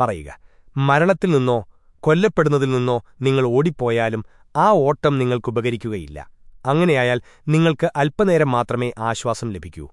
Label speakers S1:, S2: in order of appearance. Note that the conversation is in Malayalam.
S1: പറയുക മരണത്തിൽ നിന്നോ കൊല്ലപ്പെടുന്നതിൽ നിന്നോ നിങ്ങൾ ഓടിപ്പോയാലും ആ ഓട്ടം നിങ്ങൾക്കുപകരിക്കുകയില്ല. അങ്ങനെയായാൽ നിങ്ങൾക്ക് അല്പനേരം മാത്രമേ ആശ്വാസം ലഭിക്കൂ.